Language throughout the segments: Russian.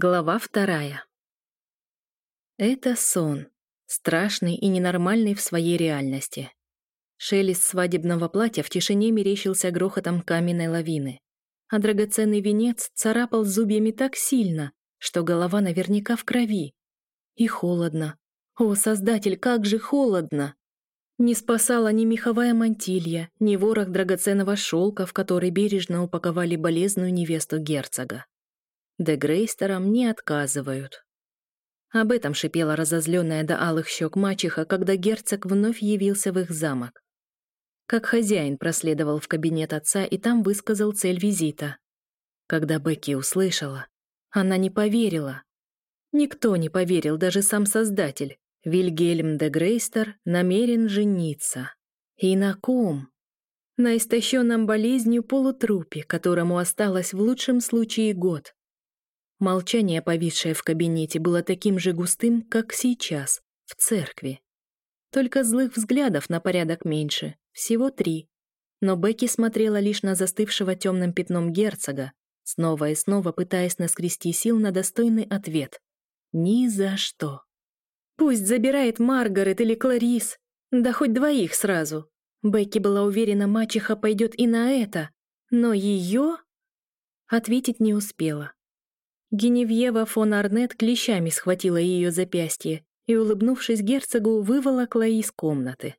Глава вторая. Это сон, страшный и ненормальный в своей реальности. Шелест свадебного платья в тишине мерещился грохотом каменной лавины, а драгоценный венец царапал зубьями так сильно, что голова наверняка в крови. И холодно. О, Создатель, как же холодно! Не спасала ни меховая мантилья, ни ворох драгоценного шелка, в который бережно упаковали болезную невесту герцога да Грейстерам не отказывают. Об этом шипела разозленная до алых щек мачеха, когда герцог вновь явился в их замок. Как хозяин проследовал в кабинет отца и там высказал цель визита. Когда Бекки услышала, она не поверила. Никто не поверил, даже сам создатель. Вильгельм де Грейстер намерен жениться. И на ком? На истощенном болезнью полутрупе, которому осталось в лучшем случае год. Молчание, повисшее в кабинете, было таким же густым, как сейчас, в церкви. Только злых взглядов на порядок меньше, всего три. Но Бекки смотрела лишь на застывшего темным пятном герцога, снова и снова пытаясь наскрести сил на достойный ответ. Ни за что. Пусть забирает Маргарет или Кларис, да хоть двоих сразу. Бекки была уверена, мачеха пойдет и на это, но ее... Ответить не успела. Геневьева фон Арнет клещами схватила ее запястье и, улыбнувшись герцогу, выволокла из комнаты.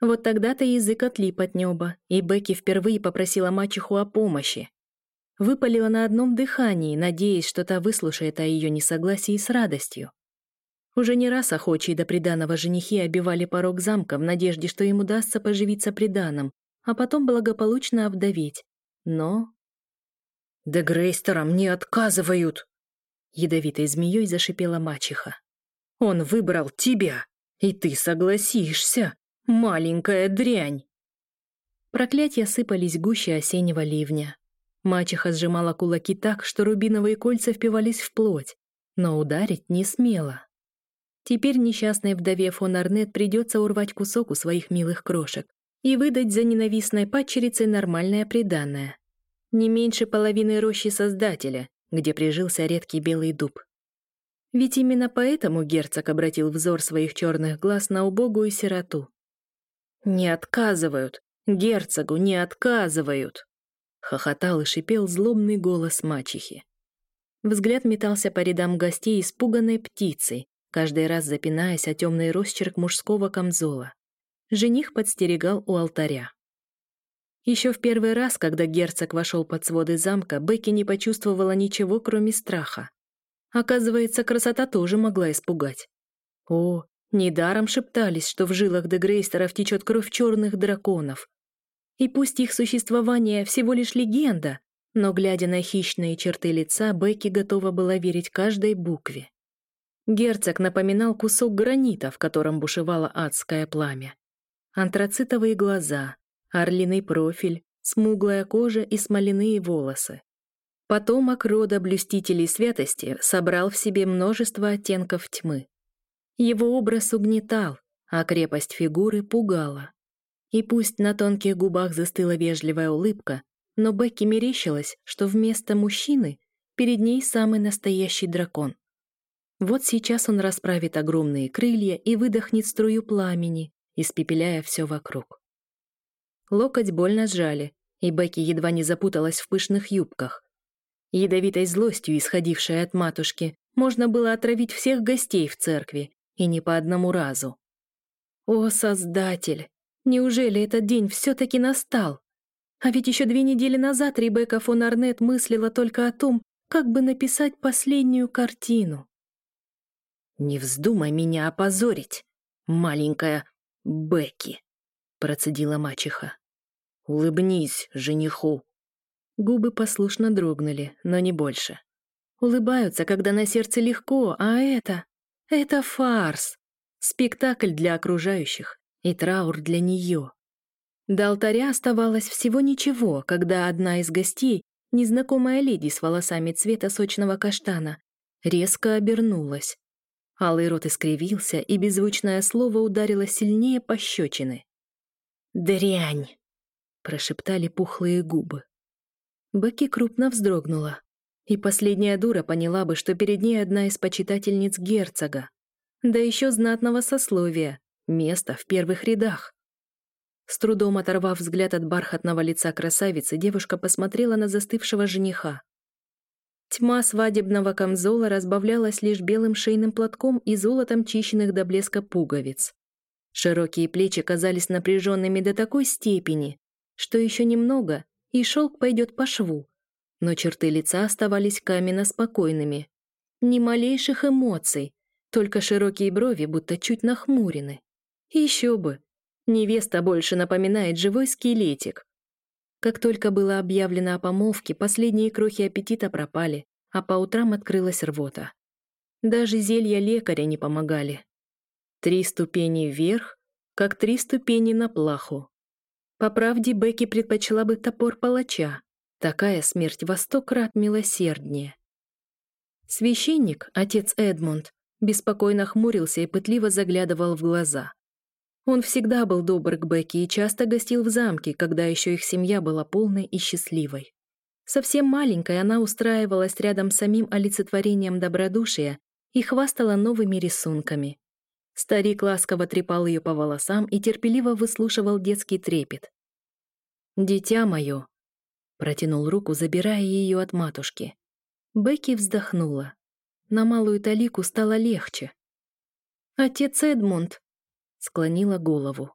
Вот тогда-то язык отлип от неба, и Бекки впервые попросила мачеху о помощи. Выпалила на одном дыхании, надеясь, что та выслушает о ее несогласии с радостью. Уже не раз охочие до приданого женихи обивали порог замка в надежде, что им удастся поживиться приданым, а потом благополучно обдавить. Но да Грейстерам не отказывают!» Ядовитой змеей зашипела мачеха. «Он выбрал тебя, и ты согласишься, маленькая дрянь!» Проклятия сыпались гуще осеннего ливня. Мачеха сжимала кулаки так, что рубиновые кольца впивались в плоть, но ударить не смела. Теперь несчастной вдове фон Арнет придется урвать кусок у своих милых крошек и выдать за ненавистной падчерицей нормальное приданное не меньше половины рощи Создателя, где прижился редкий белый дуб. Ведь именно поэтому герцог обратил взор своих черных глаз на убогую сироту. «Не отказывают! Герцогу не отказывают!» Хохотал и шипел злобный голос мачехи. Взгляд метался по рядам гостей испуганной птицей, каждый раз запинаясь о темный росчерк мужского камзола. Жених подстерегал у алтаря. Еще в первый раз, когда герцог вошел под своды замка, Бекки не почувствовала ничего, кроме страха. Оказывается, красота тоже могла испугать. О, недаром шептались, что в жилах Дегрейстеров течет кровь черных драконов. И пусть их существование всего лишь легенда, но, глядя на хищные черты лица, Бекки готова была верить каждой букве. Герцог напоминал кусок гранита, в котором бушевало адское пламя. Антрацитовые глаза, орлиный профиль, смуглая кожа и смоляные волосы. Потомок рода блюстителей святости собрал в себе множество оттенков тьмы. Его образ угнетал, а крепость фигуры пугала. И пусть на тонких губах застыла вежливая улыбка, но Бекки мерещилась, что вместо мужчины перед ней самый настоящий дракон. Вот сейчас он расправит огромные крылья и выдохнет струю пламени, испепеляя все вокруг. Локоть больно сжали, и Бекки едва не запуталась в пышных юбках. Ядовитой злостью, исходившей от матушки, можно было отравить всех гостей в церкви, и не по одному разу. «О, Создатель! Неужели этот день все-таки настал?» А ведь еще две недели назад Ребекка фон Арнет мыслила только о том, как бы написать последнюю картину. «Не вздумай меня опозорить, маленькая Бекки», — процедила мачеха. Улыбнись, жениху!» Губы послушно дрогнули, но не больше. Улыбаются, когда на сердце легко, а это... Это фарс. Спектакль для окружающих и траур для нее. До алтаря оставалось всего ничего, когда одна из гостей, незнакомая леди с волосами цвета сочного каштана, резко обернулась. Алый рот искривился, и беззвучное слово ударило сильнее пощечины. «Дрянь!» прошептали пухлые губы. Бекки крупно вздрогнула. И последняя дура поняла бы, что перед ней одна из почитательниц герцога. Да еще знатного сословия, место в первых рядах. С трудом оторвав взгляд от бархатного лица красавицы, девушка посмотрела на застывшего жениха. Тьма свадебного камзола разбавлялась лишь белым шейным платком и золотом чищенных до блеска пуговиц. Широкие плечи казались напряженными до такой степени, что еще немного, и шелк пойдет по шву. Но черты лица оставались каменно спокойными. Ни малейших эмоций, только широкие брови будто чуть нахмурены. Еще бы! Невеста больше напоминает живой скелетик. Как только было объявлено о помолвке, последние крохи аппетита пропали, а по утрам открылась рвота. Даже зелья лекаря не помогали. Три ступени вверх, как три ступени на плаху. По правде, Бекки предпочла бы топор палача. Такая смерть во сто крат милосерднее. Священник, отец Эдмунд, беспокойно хмурился и пытливо заглядывал в глаза. Он всегда был добр к Бекки и часто гостил в замке, когда еще их семья была полной и счастливой. Совсем маленькой она устраивалась рядом с самим олицетворением добродушия и хвастала новыми рисунками. Старик ласково трепал ее по волосам и терпеливо выслушивал детский трепет. «Дитя мое!» Протянул руку, забирая ее от матушки. Бекки вздохнула. На малую талику стало легче. «Отец Эдмунд!» Склонила голову.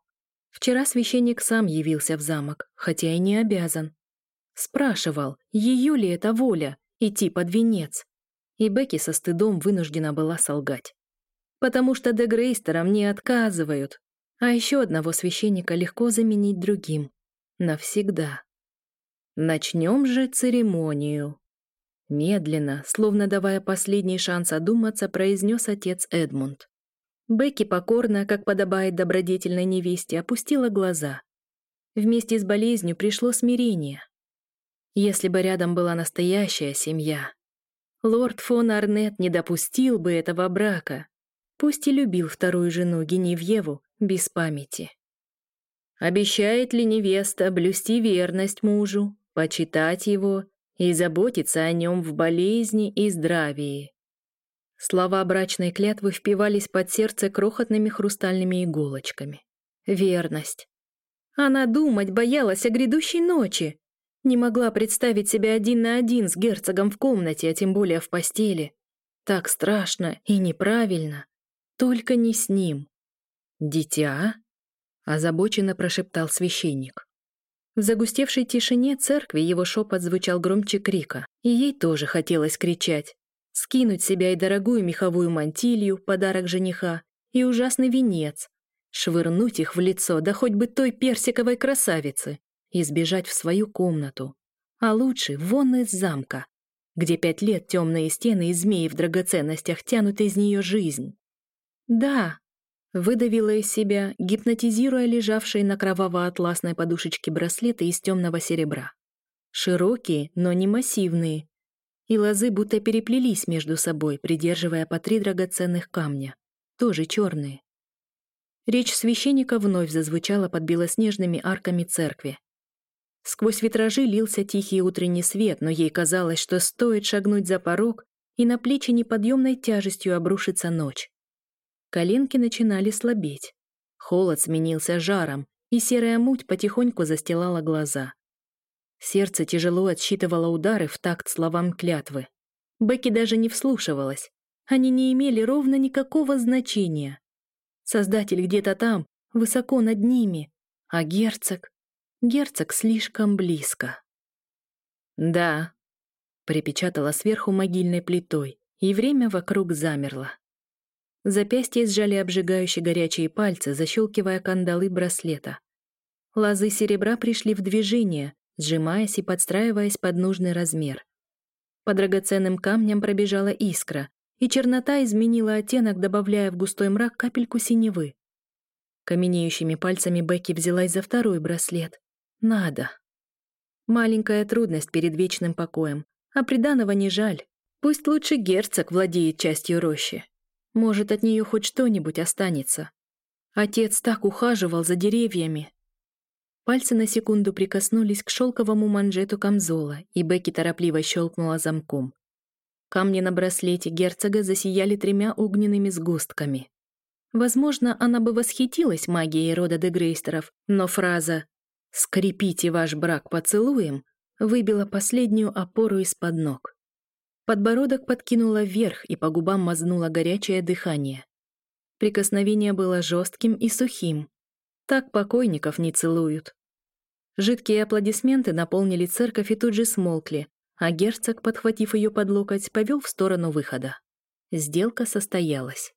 Вчера священник сам явился в замок, хотя и не обязан. Спрашивал, ее ли это воля идти под венец. И Бекки со стыдом вынуждена была солгать потому что дегрейстерам не отказывают. А еще одного священника легко заменить другим. Навсегда. Начнем же церемонию. Медленно, словно давая последний шанс одуматься, произнес отец Эдмунд. Бекки покорно, как подобает добродетельной невесте, опустила глаза. Вместе с болезнью пришло смирение. Если бы рядом была настоящая семья. Лорд фон Арнет не допустил бы этого брака, пусть и любил вторую жену Геневьеву без памяти. Обещает ли невеста блюсти верность мужу, почитать его и заботиться о нем в болезни и здравии? Слова брачной клятвы впивались под сердце крохотными хрустальными иголочками. Верность. Она думать боялась о грядущей ночи. Не могла представить себя один на один с герцогом в комнате, а тем более в постели. Так страшно и неправильно. Только не с ним. «Дитя?» — озабоченно прошептал священник. В загустевшей тишине церкви его шепот звучал громче крика, и ей тоже хотелось кричать. Скинуть себя и дорогую меховую мантилью, подарок жениха, и ужасный венец. Швырнуть их в лицо, да хоть бы той персиковой красавицы, и сбежать в свою комнату. А лучше вон из замка, где пять лет темные стены и змеи в драгоценностях тянут из нее жизнь. Да, выдавила из себя, гипнотизируя лежавший на кроваво-атласной подушечке браслеты из темного серебра. Широкие, но не массивные. И лозы будто переплелись между собой, придерживая по три драгоценных камня, тоже черные. Речь священника вновь зазвучала под белоснежными арками церкви. Сквозь витражи лился тихий утренний свет, но ей казалось, что стоит шагнуть за порог, и на плечи неподъемной тяжестью обрушится ночь коленки начинали слабеть. Холод сменился жаром, и серая муть потихоньку застилала глаза. Сердце тяжело отсчитывало удары в такт словам клятвы. Бекки даже не вслушивалась. Они не имели ровно никакого значения. Создатель где-то там, высоко над ними. А герцог... Герцог слишком близко. «Да», — припечатала сверху могильной плитой, и время вокруг замерло. Запястье сжали обжигающие горячие пальцы, защелкивая кандалы браслета. Лазы серебра пришли в движение, сжимаясь и подстраиваясь под нужный размер. По драгоценным камням пробежала искра, и чернота изменила оттенок, добавляя в густой мрак капельку синевы. Каменеющими пальцами Бекки взялась за второй браслет. Надо. Маленькая трудность перед вечным покоем, а приданого не жаль. Пусть лучше герцог владеет частью рощи. Может, от нее хоть что-нибудь останется. Отец так ухаживал за деревьями. Пальцы на секунду прикоснулись к шелковому манжету камзола, и Бекки торопливо щелкнула замком. Камни на браслете герцога засияли тремя огненными сгустками. Возможно, она бы восхитилась магией рода Дегрейстеров, но фраза «Скрепите ваш брак поцелуем» выбила последнюю опору из-под ног. Подбородок подкинула вверх, и по губам мазнуло горячее дыхание. Прикосновение было жестким и сухим. Так покойников не целуют. Жидкие аплодисменты наполнили церковь и тут же смолкли, а герцог, подхватив ее под локоть, повел в сторону выхода. Сделка состоялась.